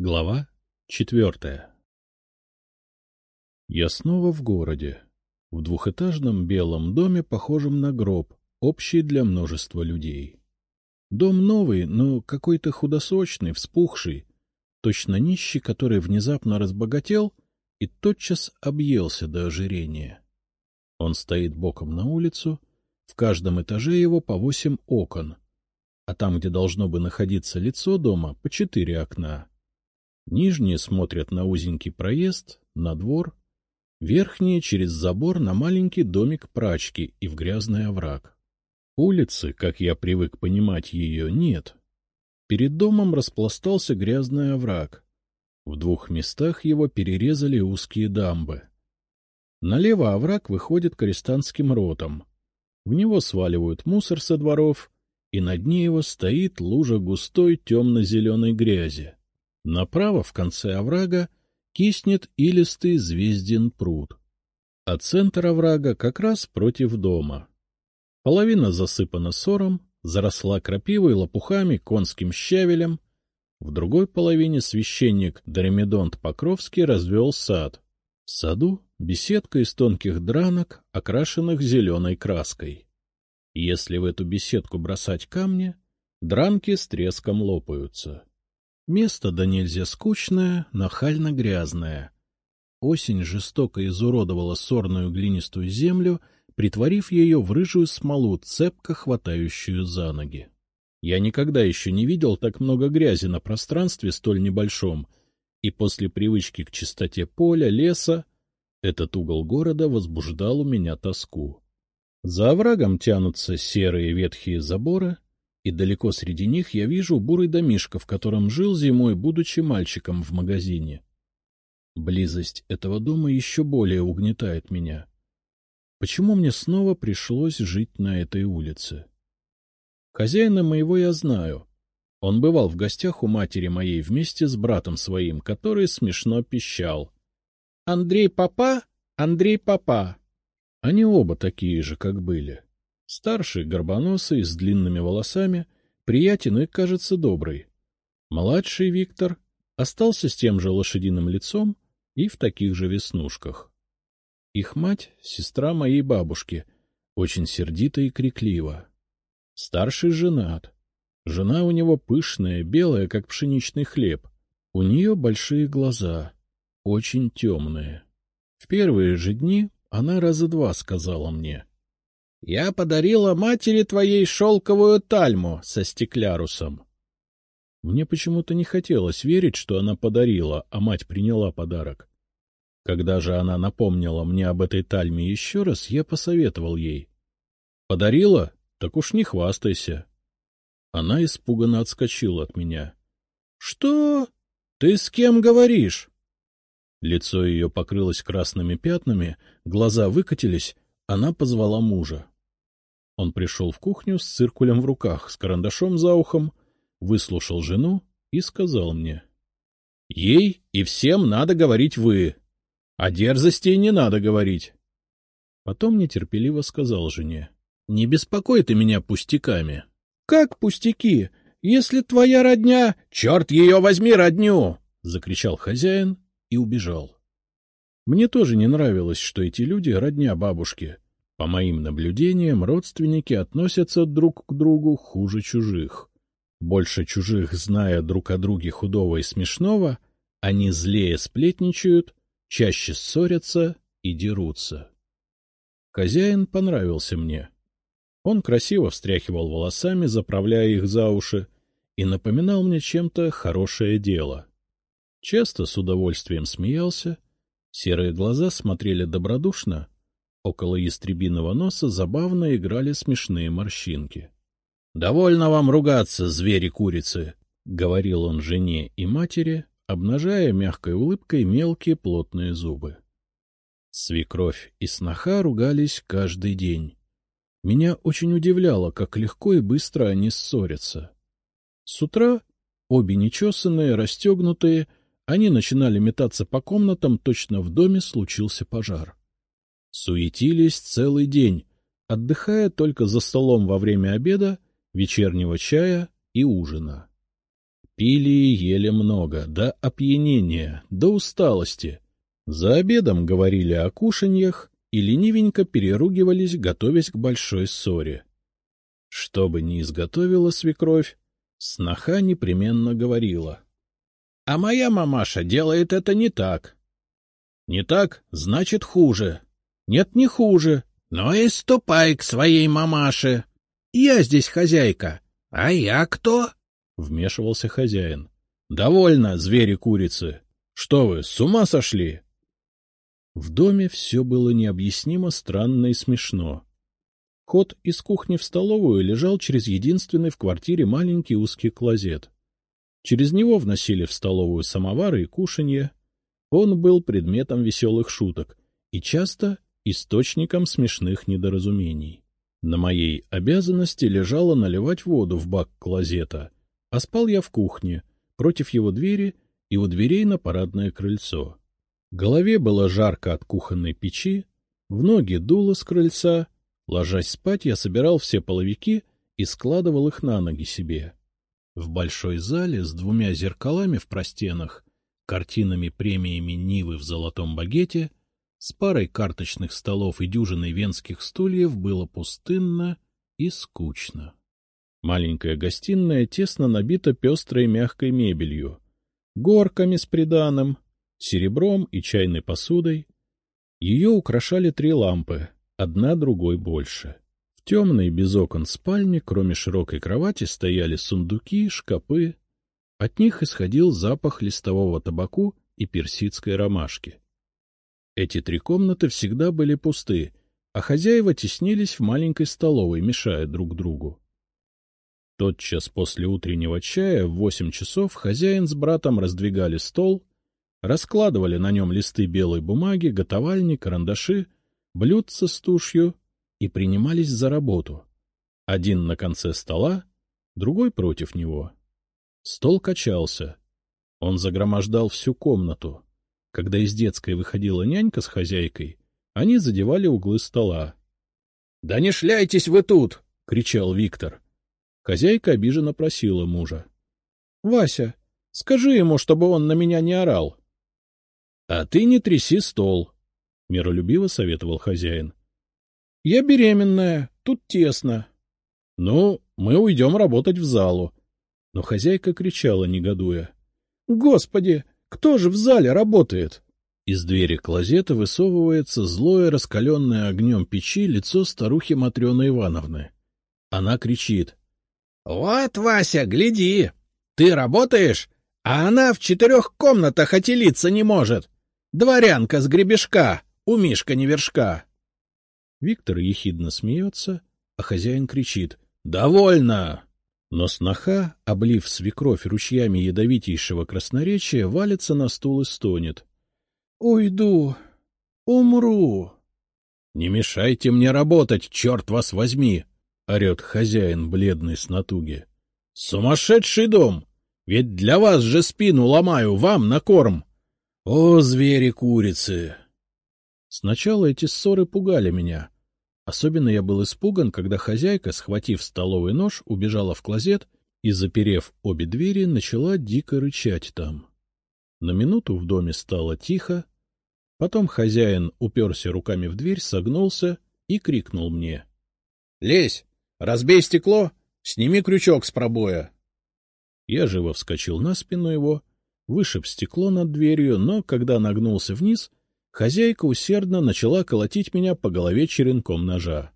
Глава четвертая Я снова в городе, в двухэтажном белом доме, похожем на гроб, общий для множества людей. Дом новый, но какой-то худосочный, вспухший, точно нищий, который внезапно разбогател и тотчас объелся до ожирения. Он стоит боком на улицу, в каждом этаже его по восемь окон, а там, где должно бы находиться лицо дома, по четыре окна. Нижние смотрят на узенький проезд, на двор, верхние — через забор на маленький домик прачки и в грязный овраг. Улицы, как я привык понимать ее, нет. Перед домом распластался грязный овраг. В двух местах его перерезали узкие дамбы. Налево овраг выходит к арестантским ротам. В него сваливают мусор со дворов, и на дне его стоит лужа густой темно-зеленой грязи. Направо, в конце оврага, киснет илистый звездин пруд, а центр оврага как раз против дома. Половина засыпана сором, заросла крапивой, лопухами, конским щавелем. В другой половине священник Дремедонт Покровский развел сад. В саду беседка из тонких дранок, окрашенных зеленой краской. Если в эту беседку бросать камни, дранки с треском лопаются. Место да нельзя скучное, нахально грязное. Осень жестоко изуродовала сорную глинистую землю, притворив ее в рыжую смолу, цепко хватающую за ноги. Я никогда еще не видел так много грязи на пространстве столь небольшом, и после привычки к чистоте поля, леса, этот угол города возбуждал у меня тоску. За оврагом тянутся серые ветхие заборы, и далеко среди них я вижу бурый домишко, в котором жил зимой, будучи мальчиком в магазине. Близость этого дома еще более угнетает меня. Почему мне снова пришлось жить на этой улице? Хозяина моего я знаю. Он бывал в гостях у матери моей вместе с братом своим, который смешно пищал. — Андрей Папа, Андрей Папа. Они оба такие же, как были. Старший, горбоносый, с длинными волосами, приятен и, кажется, добрый. Младший Виктор остался с тем же лошадиным лицом и в таких же веснушках. Их мать — сестра моей бабушки, очень сердита и криклива. Старший женат. Жена у него пышная, белая, как пшеничный хлеб. У нее большие глаза, очень темные. В первые же дни она раза два сказала мне — я подарила матери твоей шелковую тальму со стеклярусом. Мне почему-то не хотелось верить, что она подарила, а мать приняла подарок. Когда же она напомнила мне об этой тальме еще раз, я посоветовал ей. — Подарила? Так уж не хвастайся. Она испуганно отскочила от меня. — Что? Ты с кем говоришь? Лицо ее покрылось красными пятнами, глаза выкатились, она позвала мужа. Он пришел в кухню с циркулем в руках, с карандашом за ухом, выслушал жену и сказал мне. — Ей и всем надо говорить «вы», а дерзостей не надо говорить. Потом нетерпеливо сказал жене. — Не беспокой ты меня пустяками. — Как пустяки? Если твоя родня... — Черт ее возьми, родню! — закричал хозяин и убежал. Мне тоже не нравилось, что эти люди — родня бабушки. По моим наблюдениям, родственники относятся друг к другу хуже чужих. Больше чужих, зная друг о друге худого и смешного, они злее сплетничают, чаще ссорятся и дерутся. Хозяин понравился мне. Он красиво встряхивал волосами, заправляя их за уши, и напоминал мне чем-то хорошее дело. Часто с удовольствием смеялся, Серые глаза смотрели добродушно, около ястребиного носа забавно играли смешные морщинки. — Довольно вам ругаться, звери-курицы! — говорил он жене и матери, обнажая мягкой улыбкой мелкие плотные зубы. Свекровь и сноха ругались каждый день. Меня очень удивляло, как легко и быстро они ссорятся. С утра обе нечесанные, расстегнутые, они начинали метаться по комнатам, точно в доме случился пожар. Суетились целый день, отдыхая только за столом во время обеда, вечернего чая и ужина. Пили и ели много, до опьянения, до усталости. За обедом говорили о кушаньях и ленивенько переругивались, готовясь к большой ссоре. Что бы ни изготовила свекровь, сноха непременно говорила. — А моя мамаша делает это не так. — Не так, значит, хуже. Нет, не хуже. Но и ступай к своей мамаше. Я здесь хозяйка. А я кто? — вмешивался хозяин. — Довольно, звери-курицы. Что вы, с ума сошли? В доме все было необъяснимо странно и смешно. Ход из кухни в столовую лежал через единственный в квартире маленький узкий клозет. Через него вносили в столовую самовары и кушанье. Он был предметом веселых шуток и часто источником смешных недоразумений. На моей обязанности лежало наливать воду в бак клозета, а спал я в кухне, против его двери и у дверей на парадное крыльцо. Голове было жарко от кухонной печи, в ноги дуло с крыльца. Ложась спать, я собирал все половики и складывал их на ноги себе. В большой зале с двумя зеркалами в простенах, картинами-премиями Нивы в золотом багете, с парой карточных столов и дюжиной венских стульев было пустынно и скучно. Маленькая гостиная тесно набита пестрой мягкой мебелью, горками с приданым, серебром и чайной посудой. Ее украшали три лампы, одна другой больше. Темной без окон спальне, кроме широкой кровати, стояли сундуки, шкапы. От них исходил запах листового табаку и персидской ромашки. Эти три комнаты всегда были пусты, а хозяева теснились в маленькой столовой, мешая друг другу. Тотчас после утреннего чая в восемь часов хозяин с братом раздвигали стол, раскладывали на нем листы белой бумаги, готовальни, карандаши, блюдца с тушью и принимались за работу. Один на конце стола, другой против него. Стол качался. Он загромождал всю комнату. Когда из детской выходила нянька с хозяйкой, они задевали углы стола. — Да не шляйтесь вы тут! — кричал Виктор. Хозяйка обиженно просила мужа. — Вася, скажи ему, чтобы он на меня не орал. — А ты не тряси стол, — миролюбиво советовал хозяин. — Я беременная, тут тесно. — Ну, мы уйдем работать в залу. Но хозяйка кричала, негодуя. — Господи, кто же в зале работает? Из двери клозета высовывается злое, раскаленное огнем печи лицо старухи Матрены Ивановны. Она кричит. — Вот, Вася, гляди! Ты работаешь, а она в четырех комнатах отелиться не может. Дворянка с гребешка, у Мишка не вершка. Виктор ехидно смеется, а хозяин кричит «Довольно!». Но сноха, облив свекровь ручьями ядовитейшего красноречия, валится на стул и стонет. — Уйду, умру. — Не мешайте мне работать, черт вас возьми! — орет хозяин, бледный с натуги. — Сумасшедший дом! Ведь для вас же спину ломаю, вам на корм! О, звери-курицы! Сначала эти ссоры пугали меня. Особенно я был испуган, когда хозяйка, схватив столовый нож, убежала в клозет и, заперев обе двери, начала дико рычать там. На минуту в доме стало тихо, потом хозяин уперся руками в дверь, согнулся и крикнул мне. — Лезь! Разбей стекло! Сними крючок с пробоя! Я живо вскочил на спину его вышиб стекло над дверью, но, когда нагнулся вниз, хозяйка усердно начала колотить меня по голове черенком ножа.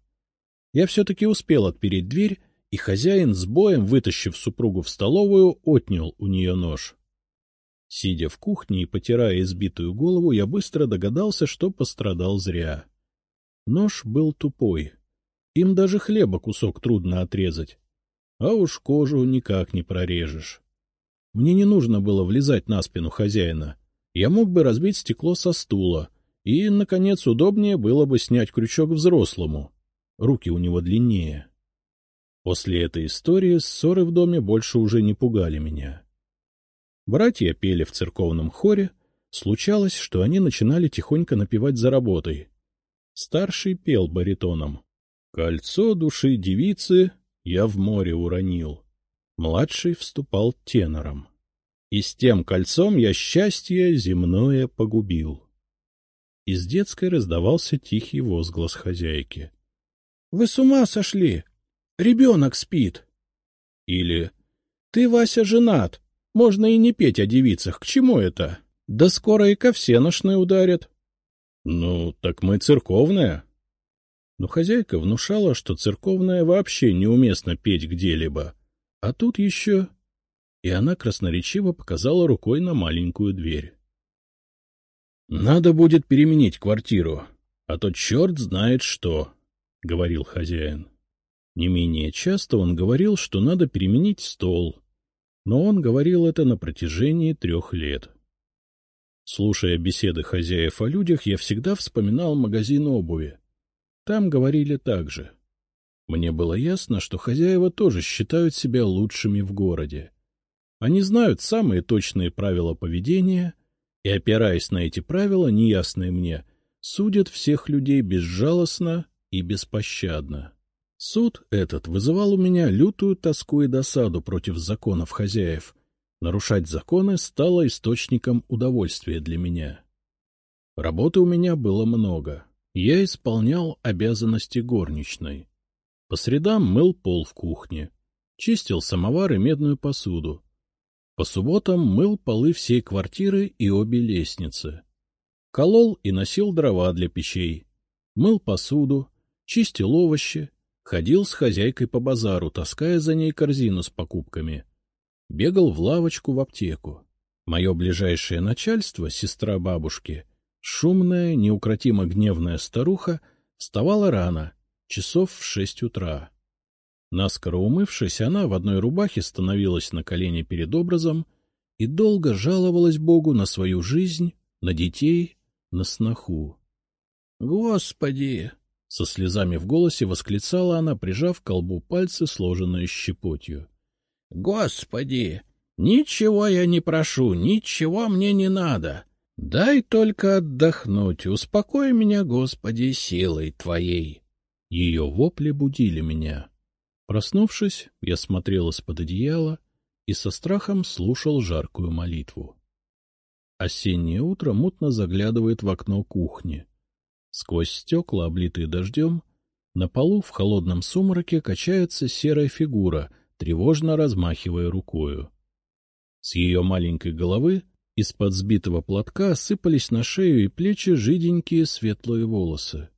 Я все-таки успел отпереть дверь, и хозяин с боем, вытащив супругу в столовую, отнял у нее нож. Сидя в кухне и потирая избитую голову, я быстро догадался, что пострадал зря. Нож был тупой. Им даже хлеба кусок трудно отрезать. А уж кожу никак не прорежешь. Мне не нужно было влезать на спину хозяина. Я мог бы разбить стекло со стула, и, наконец, удобнее было бы снять крючок взрослому. Руки у него длиннее. После этой истории ссоры в доме больше уже не пугали меня. Братья пели в церковном хоре, случалось, что они начинали тихонько напевать за работой. Старший пел баритоном. «Кольцо души девицы я в море уронил». Младший вступал тенором. И с тем кольцом я счастье земное погубил. Из детской раздавался тихий возглас хозяйки. — Вы с ума сошли! Ребенок спит! Или — Ты, Вася, женат! Можно и не петь о девицах, к чему это? Да скоро и ко всеношной ударят. — Ну, так мы церковная. Но хозяйка внушала, что церковная вообще неуместно петь где-либо. А тут еще... И она красноречиво показала рукой на маленькую дверь. — Надо будет переменить квартиру, а то черт знает что, — говорил хозяин. Не менее часто он говорил, что надо переменить стол, но он говорил это на протяжении трех лет. Слушая беседы хозяев о людях, я всегда вспоминал магазин обуви. Там говорили так же. Мне было ясно, что хозяева тоже считают себя лучшими в городе. Они знают самые точные правила поведения и, опираясь на эти правила, неясные мне, судят всех людей безжалостно и беспощадно. Суд этот вызывал у меня лютую тоску и досаду против законов хозяев. Нарушать законы стало источником удовольствия для меня. Работы у меня было много. Я исполнял обязанности горничной. По средам мыл пол в кухне, чистил самовар и медную посуду. По субботам мыл полы всей квартиры и обе лестницы. Колол и носил дрова для печей. Мыл посуду, чистил овощи, ходил с хозяйкой по базару, таская за ней корзину с покупками. Бегал в лавочку в аптеку. Мое ближайшее начальство, сестра бабушки, Шумная, неукротимо гневная старуха вставала рано, часов в шесть утра. Наскоро умывшись, она в одной рубахе становилась на колени перед образом и долго жаловалась Богу на свою жизнь, на детей, на сноху. «Господи!» — со слезами в голосе восклицала она, прижав к колбу пальцы, сложенные щепотью. «Господи! Ничего я не прошу, ничего мне не надо. Дай только отдохнуть, успокой меня, Господи, силой Твоей. Ее вопли будили меня. Проснувшись, я смотрел из-под одеяла и со страхом слушал жаркую молитву. Осеннее утро мутно заглядывает в окно кухни. Сквозь стекла, облитые дождем, на полу в холодном сумраке качается серая фигура, тревожно размахивая рукою. С ее маленькой головы из-под сбитого платка сыпались на шею и плечи жиденькие светлые волосы.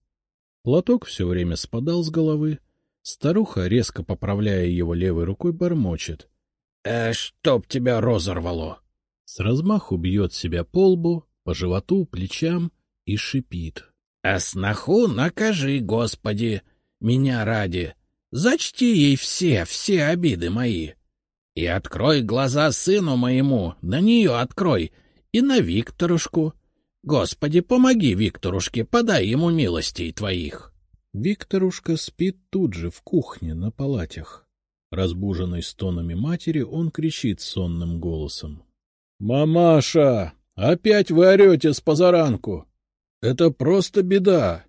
Платок все время спадал с головы. Старуха, резко поправляя его левой рукой, бормочет. — Э, чтоб тебя разорвало! С размаху бьет себя по лбу, по животу, плечам и шипит. — А сноху накажи, Господи, меня ради! Зачти ей все, все обиды мои! — и открой глаза сыну моему, на нее открой, и на Викторушку. Господи, помоги Викторушке, подай ему милостей твоих. Викторушка спит тут же, в кухне, на палатях. Разбуженный стонами матери, он кричит сонным голосом. — Мамаша, опять вы орете с позаранку! Это просто беда!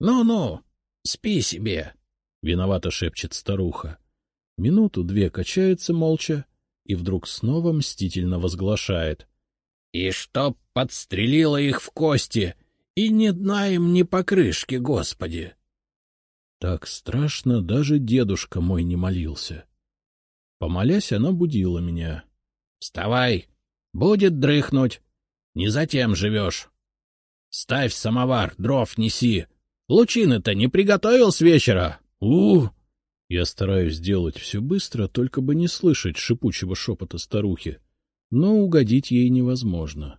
Ну — Ну-ну, спи себе! — виновато шепчет старуха. Минуту-две качается молча и вдруг снова мстительно возглашает. — И чтоб подстрелила их в кости, и не дна им ни покрышки, Господи! Так страшно даже дедушка мой не молился. Помолясь, она будила меня. — Вставай! Будет дрыхнуть! Не затем живешь! Ставь самовар, дров неси! Лучины-то не приготовил с вечера? У, я стараюсь сделать все быстро, только бы не слышать шипучего шепота старухи, но угодить ей невозможно.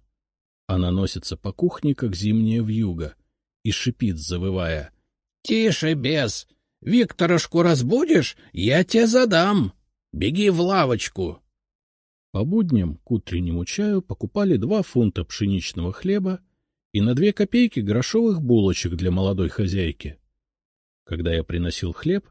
Она носится по кухне, как зимняя вьюга, и шипит, завывая. — Тише, бес! Викторошку разбудишь, я тебе задам! Беги в лавочку! По будням к утреннему чаю покупали два фунта пшеничного хлеба и на две копейки грошовых булочек для молодой хозяйки. Когда я приносил хлеб,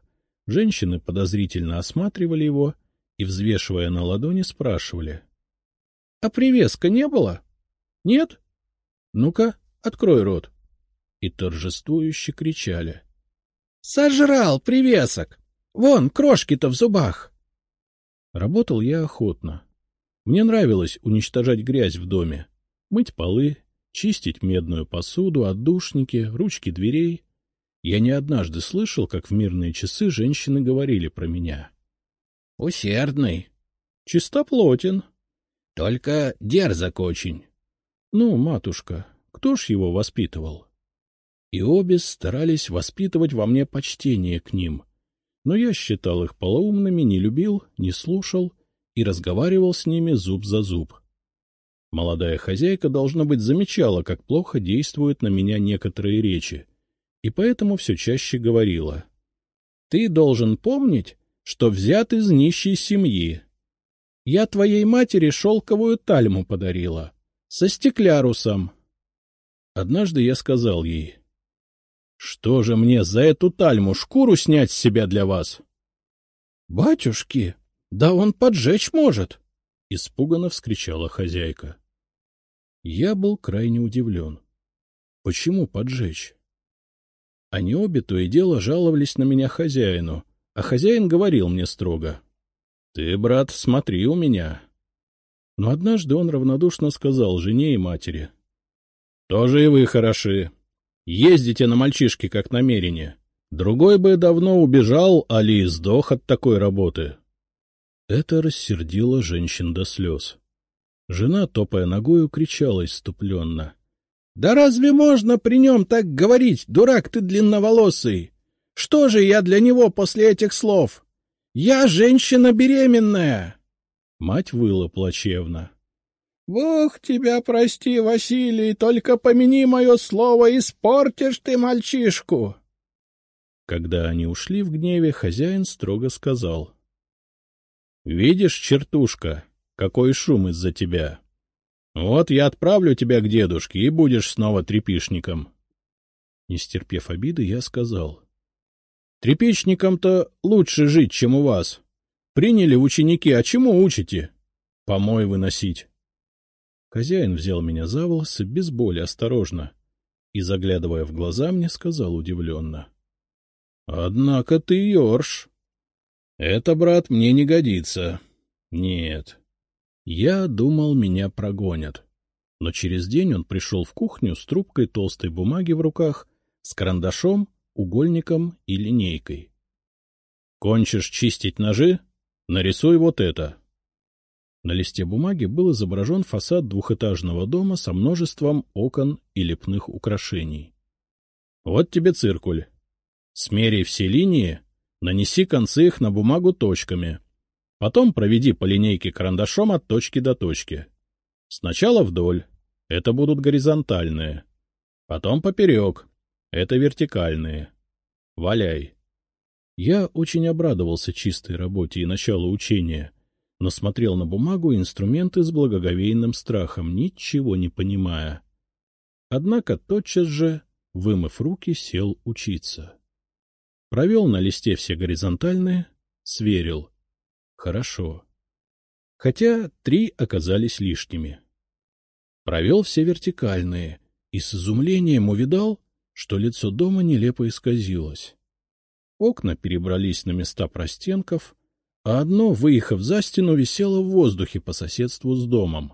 Женщины подозрительно осматривали его и, взвешивая на ладони, спрашивали. — А привеска не было? — Нет? — Ну-ка, открой рот. И торжествующе кричали. — Сожрал привесок! Вон, крошки-то в зубах! Работал я охотно. Мне нравилось уничтожать грязь в доме, мыть полы, чистить медную посуду, отдушники, ручки дверей. Я не однажды слышал, как в мирные часы женщины говорили про меня. — Усердный. — Чистоплотен. — Только дерзок очень. — Ну, матушка, кто ж его воспитывал? И обе старались воспитывать во мне почтение к ним, но я считал их полоумными, не любил, не слушал и разговаривал с ними зуб за зуб. Молодая хозяйка, должно быть, замечала, как плохо действуют на меня некоторые речи, и поэтому все чаще говорила. — Ты должен помнить, что взят из нищей семьи. Я твоей матери шелковую тальму подарила, со стеклярусом. Однажды я сказал ей, — Что же мне за эту тальму шкуру снять с себя для вас? — Батюшки, да он поджечь может! — испуганно вскричала хозяйка. Я был крайне удивлен. Почему поджечь? Они обе то и дело жаловались на меня хозяину, а хозяин говорил мне строго. — Ты, брат, смотри у меня. Но однажды он равнодушно сказал жене и матери. — Тоже и вы хороши. Ездите на мальчишке как намерение. Другой бы давно убежал, али сдох от такой работы. Это рассердило женщин до слез. Жена, топая ногою, кричала иступленно. — Да разве можно при нем так говорить, дурак ты длинноволосый? Что же я для него после этих слов? Я женщина беременная! Мать выла плачевно. — Бог тебя прости, Василий, только помяни мое слово, испортишь ты мальчишку! Когда они ушли в гневе, хозяин строго сказал. — Видишь, чертушка, какой шум из-за тебя. Вот я отправлю тебя к дедушке, и будешь снова трепишником. Не стерпев обиды, я сказал. — Трепичникам-то лучше жить, чем у вас. Приняли ученики, а чему учите? Помой выносить. Хозяин взял меня за волосы без боли, осторожно, и, заглядывая в глаза, мне сказал удивленно. — Однако ты ерш. Это, брат, мне не годится. Нет. Я думал, меня прогонят. Но через день он пришел в кухню с трубкой толстой бумаги в руках, с карандашом, угольником и линейкой. — Кончишь чистить ножи? Нарисуй вот это. На листе бумаги был изображен фасад двухэтажного дома со множеством окон и лепных украшений. — Вот тебе циркуль. Смерей все линии Нанеси концы их на бумагу точками. Потом проведи по линейке карандашом от точки до точки. Сначала вдоль. Это будут горизонтальные. Потом поперек. Это вертикальные. Валяй. Я очень обрадовался чистой работе и началу учения, но смотрел на бумагу и инструменты с благоговейным страхом, ничего не понимая. Однако тотчас же, вымыв руки, сел учиться. Провел на листе все горизонтальные, сверил. Хорошо. Хотя три оказались лишними. Провел все вертикальные и с изумлением увидал, что лицо дома нелепо исказилось. Окна перебрались на места простенков, а одно, выехав за стену, висело в воздухе по соседству с домом.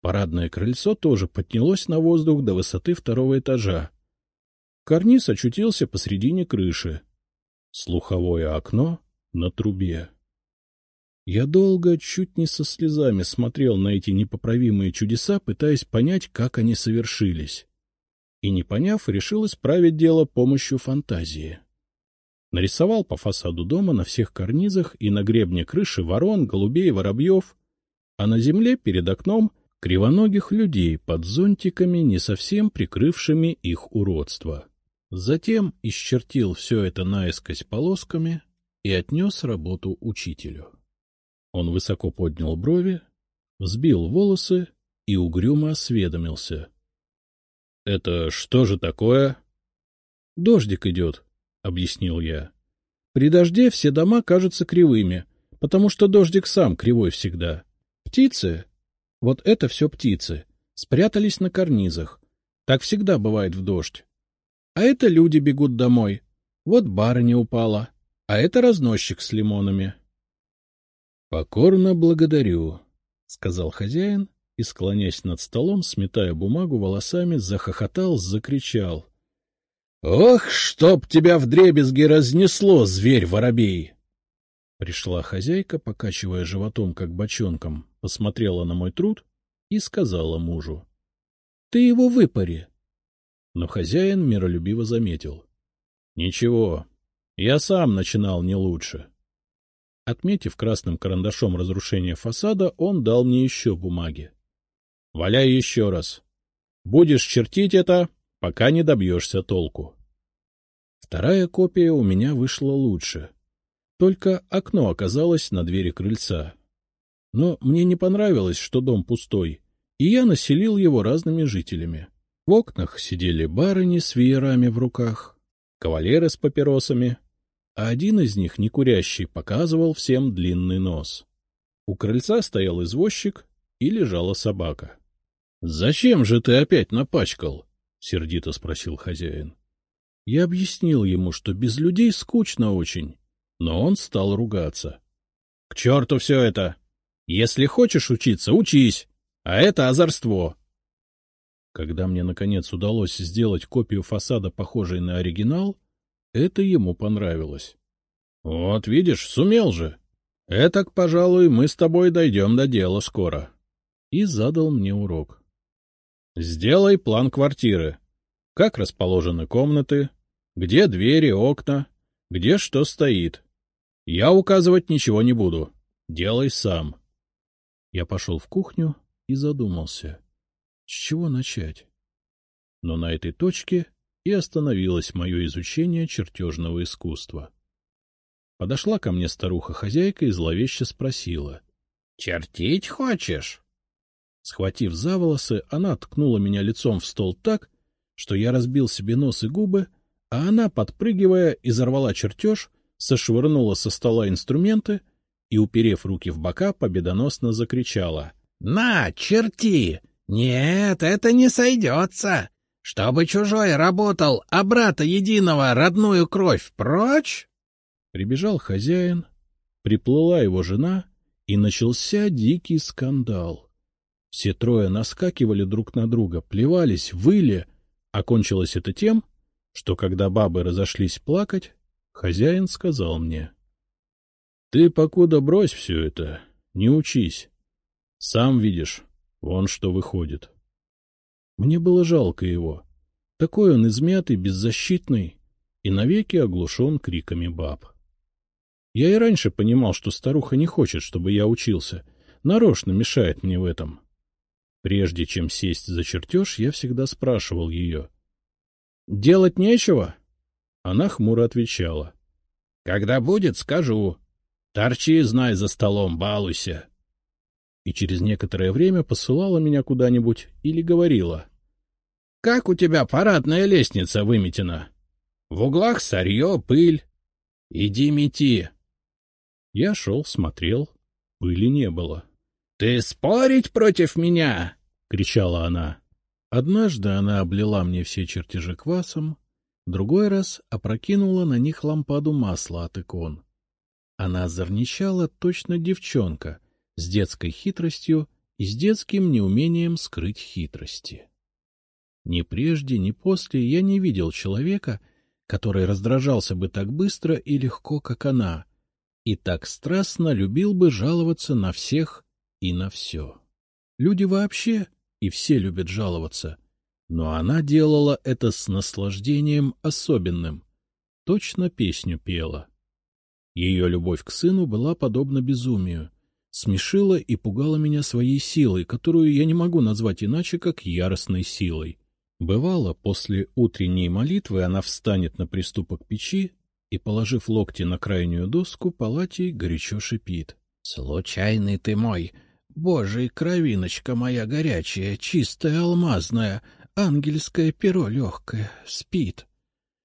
Парадное крыльцо тоже поднялось на воздух до высоты второго этажа, Карниз очутился посредине крыши. Слуховое окно на трубе. Я долго, чуть не со слезами, смотрел на эти непоправимые чудеса, пытаясь понять, как они совершились. И, не поняв, решил исправить дело помощью фантазии. Нарисовал по фасаду дома на всех карнизах и на гребне крыши ворон, голубей, воробьев, а на земле перед окном кривоногих людей под зонтиками, не совсем прикрывшими их уродство. Затем исчертил все это наискось полосками и отнес работу учителю. Он высоко поднял брови, взбил волосы и угрюмо осведомился. — Это что же такое? — Дождик идет, — объяснил я. При дожде все дома кажутся кривыми, потому что дождик сам кривой всегда. Птицы, вот это все птицы, спрятались на карнизах. Так всегда бывает в дождь. А это люди бегут домой. Вот барыня упала, а это разносчик с лимонами. — Покорно благодарю, — сказал хозяин и, склонясь над столом, сметая бумагу волосами, захохотал, закричал. — Ох, чтоб тебя вдребезги разнесло, зверь-воробей! Пришла хозяйка, покачивая животом, как бочонком, посмотрела на мой труд и сказала мужу. — Ты его выпари. Но хозяин миролюбиво заметил. — Ничего, я сам начинал не лучше. Отметив красным карандашом разрушение фасада, он дал мне еще бумаги. — Валяй еще раз. Будешь чертить это, пока не добьешься толку. Вторая копия у меня вышла лучше — только окно оказалось на двери крыльца. Но мне не понравилось, что дом пустой, и я населил его разными жителями. В окнах сидели барыни с веерами в руках, кавалеры с папиросами, а один из них, не курящий, показывал всем длинный нос. У крыльца стоял извозчик и лежала собака. — Зачем же ты опять напачкал? — сердито спросил хозяин. Я объяснил ему, что без людей скучно очень, но он стал ругаться. — К черту все это! Если хочешь учиться, учись, а это озорство. Когда мне, наконец, удалось сделать копию фасада, похожей на оригинал, это ему понравилось. — Вот, видишь, сумел же. Этак, пожалуй, мы с тобой дойдем до дела скоро. И задал мне урок. — Сделай план квартиры. Как расположены комнаты, где двери, окна, где что стоит. Я указывать ничего не буду. Делай сам. Я пошел в кухню и задумался, с чего начать. Но на этой точке и остановилось мое изучение чертежного искусства. Подошла ко мне старуха-хозяйка и зловеще спросила. — Чертить хочешь? Схватив за волосы, она ткнула меня лицом в стол так, что я разбил себе нос и губы, а она, подпрыгивая, изорвала чертеж — сошвырнула со стола инструменты и, уперев руки в бока, победоносно закричала. — На, черти! Нет, это не сойдется! Чтобы чужой работал, а брата единого родную кровь прочь! Прибежал хозяин, приплыла его жена, и начался дикий скандал. Все трое наскакивали друг на друга, плевались, выли, а кончилось это тем, что когда бабы разошлись плакать, Хозяин сказал мне. — Ты покуда брось все это, не учись. Сам видишь, вон что выходит. Мне было жалко его. Такой он измятый, беззащитный и навеки оглушен криками баб. Я и раньше понимал, что старуха не хочет, чтобы я учился, нарочно мешает мне в этом. Прежде чем сесть за чертеж, я всегда спрашивал ее. — Делать нечего? Она хмуро отвечала. — Когда будет, скажу. Торчи, знай, за столом, балуйся. И через некоторое время посылала меня куда-нибудь или говорила. — Как у тебя парадная лестница выметена? В углах сырье, пыль. Иди мети. Я шел, смотрел. Пыли не было. — Ты спорить против меня? — кричала она. Однажды она облила мне все чертежи квасом, Другой раз опрокинула на них лампаду масла от икон. Она озорничала точно девчонка, с детской хитростью и с детским неумением скрыть хитрости. Ни прежде, ни после я не видел человека, который раздражался бы так быстро и легко, как она, и так страстно любил бы жаловаться на всех и на все. Люди вообще и все любят жаловаться, но она делала это с наслаждением особенным. Точно песню пела. Ее любовь к сыну была подобна безумию, смешила и пугала меня своей силой, которую я не могу назвать иначе, как яростной силой. Бывало, после утренней молитвы она встанет на приступок печи и, положив локти на крайнюю доску, палатей горячо шипит. — Случайный ты мой! Божий, кровиночка моя горячая, чистая, алмазная! ангельское перо легкое, спит.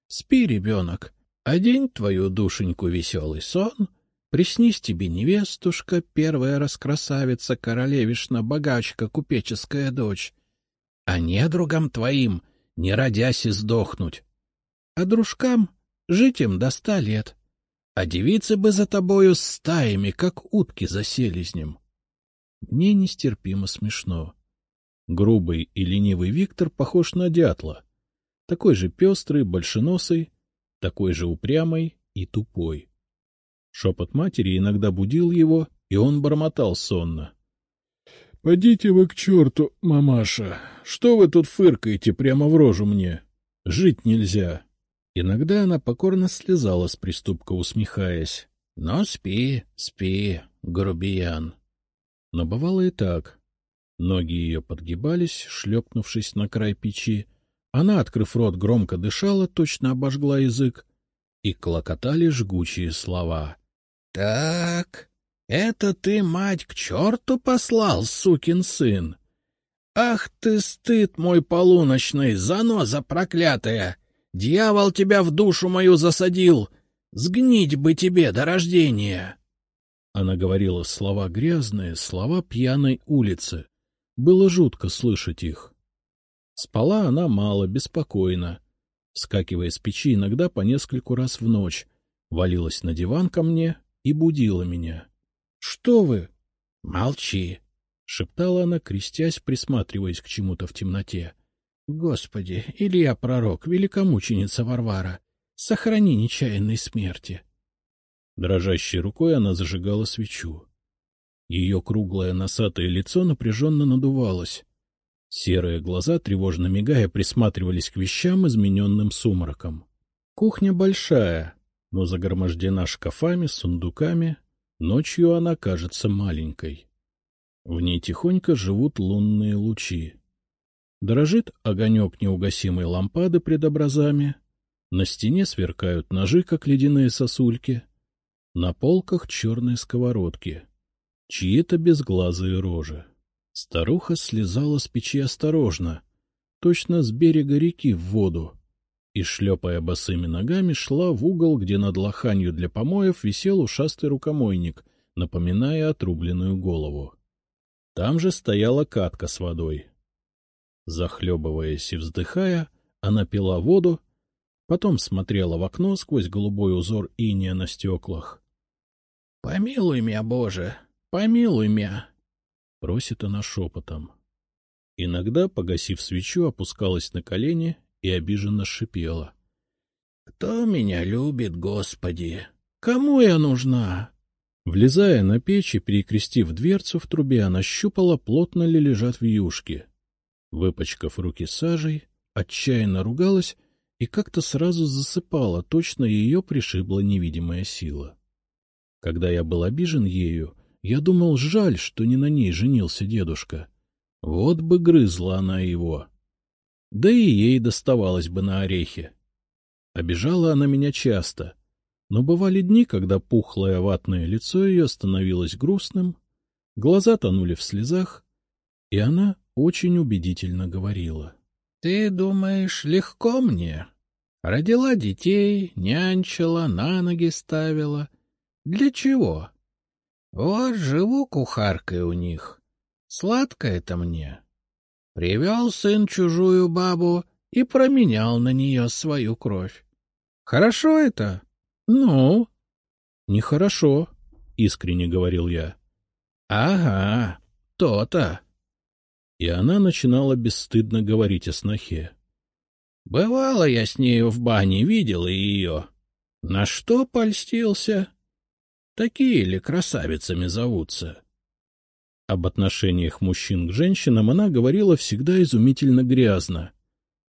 Спи, ребенок, одень твою душеньку веселый сон, приснись тебе невестушка, первая раскрасавица, королевишна, богачка, купеческая дочь. А недругам твоим не родясь и сдохнуть. А дружкам жить им до ста лет. А девицы бы за тобою стаями, как утки за селезнем. Мне нестерпимо смешно. Грубый и ленивый Виктор похож на дятла. Такой же пестрый, большеносый, такой же упрямый и тупой. Шепот матери иногда будил его, и он бормотал сонно. — Подите вы к черту, мамаша! Что вы тут фыркаете прямо в рожу мне? Жить нельзя! Иногда она покорно слезала с приступка, усмехаясь. — Но спи, спи, грубиян. Но бывало и так. Ноги ее подгибались, шлепнувшись на край печи. Она, открыв рот, громко дышала, точно обожгла язык, и клокотали жгучие слова. — Так, это ты, мать, к черту послал, сукин сын? Ах ты, стыд мой полуночный, заноза проклятая! Дьявол тебя в душу мою засадил! Сгнить бы тебе до рождения! Она говорила слова грязные, слова пьяной улицы. Было жутко слышать их. Спала она мало, беспокойно. Скакивая с печи иногда по нескольку раз в ночь, валилась на диван ко мне и будила меня. — Что вы? — Молчи, — шептала она, крестясь, присматриваясь к чему-то в темноте. — Господи, Илья пророк, великомученица Варвара, сохрани нечаянной смерти. Дрожащей рукой она зажигала свечу. Ее круглое носатое лицо напряженно надувалось. Серые глаза, тревожно мигая, присматривались к вещам, измененным сумраком. Кухня большая, но загромождена шкафами, сундуками. Ночью она кажется маленькой. В ней тихонько живут лунные лучи. Дрожит огонек неугасимой лампады пред образами. На стене сверкают ножи, как ледяные сосульки. На полках черные сковородки чьи-то безглазые рожи. Старуха слезала с печи осторожно, точно с берега реки в воду, и, шлепая босыми ногами, шла в угол, где над лоханью для помоев висел ушастый рукомойник, напоминая отрубленную голову. Там же стояла катка с водой. Захлебываясь и вздыхая, она пила воду, потом смотрела в окно сквозь голубой узор иния на стеклах. — Помилуй меня, Боже! Помилуй меня! — просит она шепотом. Иногда, погасив свечу, опускалась на колени и обиженно шипела. — Кто меня любит, Господи? Кому я нужна? Влезая на печь и перекрестив дверцу в трубе, она щупала, плотно ли лежат вьюшки. Выпачкав руки сажей, отчаянно ругалась и как-то сразу засыпала, точно ее пришибла невидимая сила. Когда я был обижен ею, я думал, жаль, что не на ней женился дедушка. Вот бы грызла она его. Да и ей доставалось бы на орехи. Обижала она меня часто, но бывали дни, когда пухлое ватное лицо ее становилось грустным, глаза тонули в слезах, и она очень убедительно говорила. — Ты думаешь, легко мне? Родила детей, нянчила, на ноги ставила. Для чего? Вот живу кухаркой у них. Сладко это мне. Привел сын чужую бабу и променял на нее свою кровь. Хорошо это? Ну? Нехорошо, — искренне говорил я. Ага, то-то. И она начинала бесстыдно говорить о снохе. Бывало я с нею в бане, видел ее. На что польстился? Такие ли красавицами зовутся? Об отношениях мужчин к женщинам она говорила всегда изумительно грязно.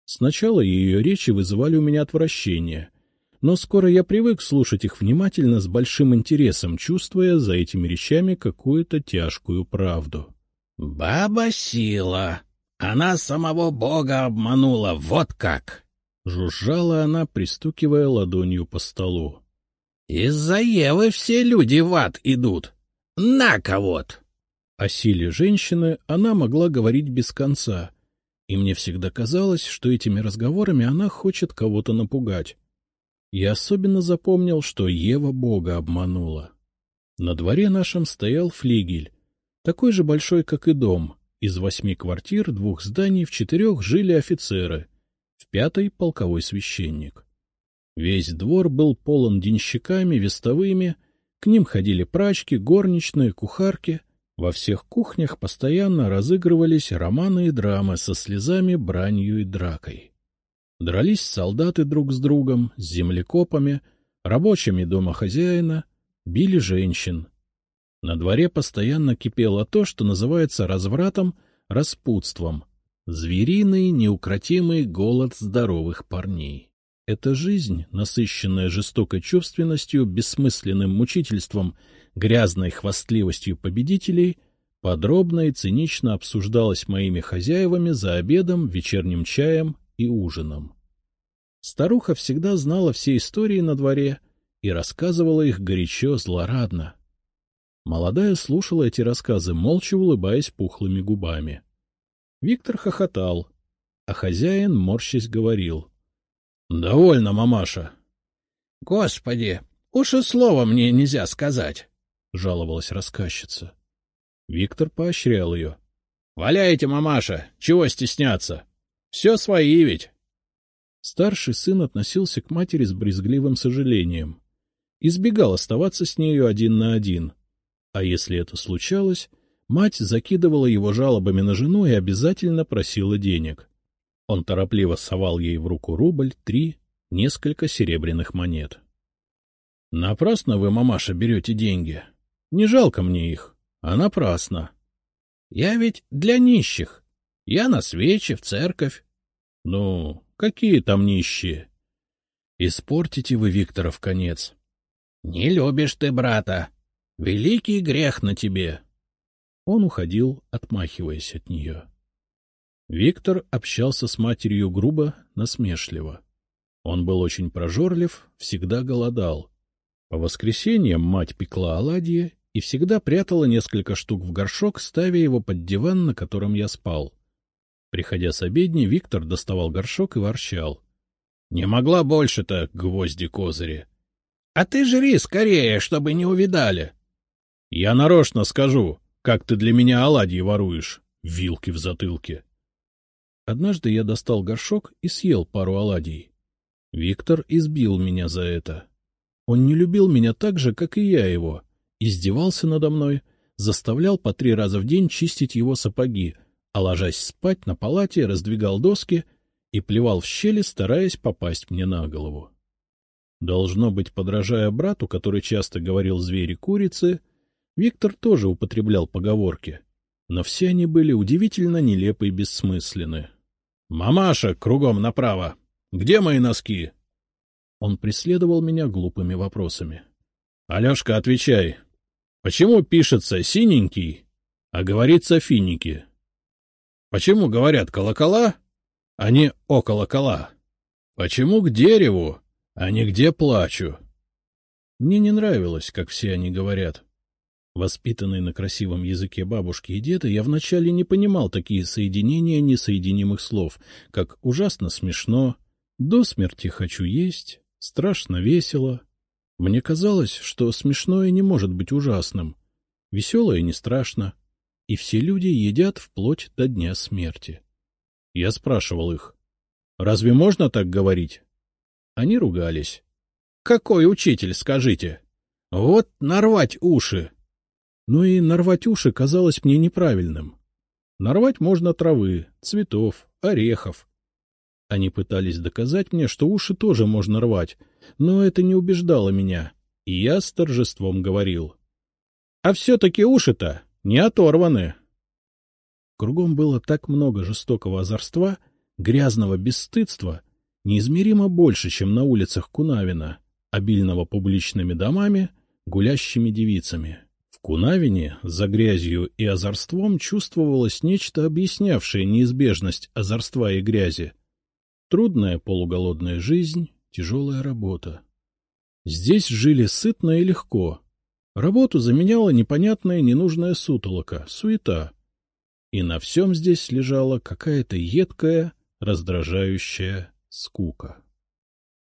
Сначала ее речи вызывали у меня отвращение, но скоро я привык слушать их внимательно с большим интересом, чувствуя за этими речами какую-то тяжкую правду. — Баба сила! Она самого Бога обманула, вот как! — жужжала она, пристукивая ладонью по столу. Из-за Евы все люди в ад идут. На-ка вот! О силе женщины она могла говорить без конца, и мне всегда казалось, что этими разговорами она хочет кого-то напугать. Я особенно запомнил, что Ева Бога обманула. На дворе нашем стоял флигель, такой же большой, как и дом. Из восьми квартир, двух зданий, в четырех жили офицеры, в пятой — полковой священник. Весь двор был полон денщиками, вестовыми, к ним ходили прачки, горничные, кухарки, Во всех кухнях постоянно разыгрывались романы и драмы со слезами, бранью и дракой. Дрались солдаты друг с другом, с землекопами, рабочими дома хозяина, били женщин. На дворе постоянно кипело то, что называется развратом, распутством, звериный, неукротимый голод здоровых парней. Эта жизнь, насыщенная жестокой чувственностью, бессмысленным мучительством, грязной хвастливостью победителей, подробно и цинично обсуждалась моими хозяевами за обедом, вечерним чаем и ужином. Старуха всегда знала все истории на дворе и рассказывала их горячо, злорадно. Молодая слушала эти рассказы, молча улыбаясь пухлыми губами. Виктор хохотал, а хозяин, морщись, говорил. — Довольно, мамаша. — Господи, уж и слова мне нельзя сказать, — жаловалась рассказчица. Виктор поощрял ее. — Валяйте, мамаша, чего стесняться? Все свои ведь. Старший сын относился к матери с брезгливым сожалением. Избегал оставаться с нею один на один. А если это случалось, мать закидывала его жалобами на жену и обязательно просила денег. Он торопливо совал ей в руку рубль, три, несколько серебряных монет. — Напрасно вы, мамаша, берете деньги. Не жалко мне их, а напрасно. — Я ведь для нищих. Я на свечи, в церковь. — Ну, Какие там нищие? Испортите вы Виктора в конец. Не любишь ты брата. Великий грех на тебе. Он уходил, отмахиваясь от нее. Виктор общался с матерью грубо, насмешливо. Он был очень прожорлив, всегда голодал. По воскресеньям мать пекла оладьи и всегда прятала несколько штук в горшок, ставя его под диван, на котором я спал. Приходя с обедни, Виктор доставал горшок и ворчал. — Не могла больше-то, гвозди-козыри. — А ты жри скорее, чтобы не увидали. — Я нарочно скажу, как ты для меня оладьи воруешь, вилки в затылке. Однажды я достал горшок и съел пару оладий. Виктор избил меня за это. Он не любил меня так же, как и я его, издевался надо мной, заставлял по три раза в день чистить его сапоги, а ложась спать на палате, раздвигал доски и плевал в щели, стараясь попасть мне на голову. Должно быть, подражая брату, который часто говорил «звери-курицы», Виктор тоже употреблял поговорки, но все они были удивительно нелепы и бессмысленны. — Мамаша, кругом направо! Где мои носки? Он преследовал меня глупыми вопросами. — Алешка, отвечай. Почему пишется «синенький», а говорится «финики»? Почему говорят колокола, а не о колокола? Почему к дереву, а не где плачу? Мне не нравилось, как все они говорят. Воспитанный на красивом языке бабушки и деда, я вначале не понимал такие соединения несоединимых слов, как «ужасно смешно», «до смерти хочу есть», «страшно весело». Мне казалось, что смешное не может быть ужасным, веселое не страшно, и все люди едят вплоть до дня смерти. Я спрашивал их, разве можно так говорить? Они ругались. Какой учитель, скажите? Вот нарвать уши. Ну и нарвать уши казалось мне неправильным. Нарвать можно травы, цветов, орехов. Они пытались доказать мне, что уши тоже можно рвать, но это не убеждало меня, и я с торжеством говорил. — А все-таки уши-то не оторваны. Кругом было так много жестокого озорства, грязного бесстыдства, неизмеримо больше, чем на улицах Кунавина, обильного публичными домами, гулящими девицами. Кунавине за грязью и озорством чувствовалось нечто, объяснявшее неизбежность озорства и грязи. Трудная полуголодная жизнь, тяжелая работа. Здесь жили сытно и легко, Работу заменяла непонятная ненужная сутолока, суета. И на всем здесь лежала какая-то едкая, раздражающая скука.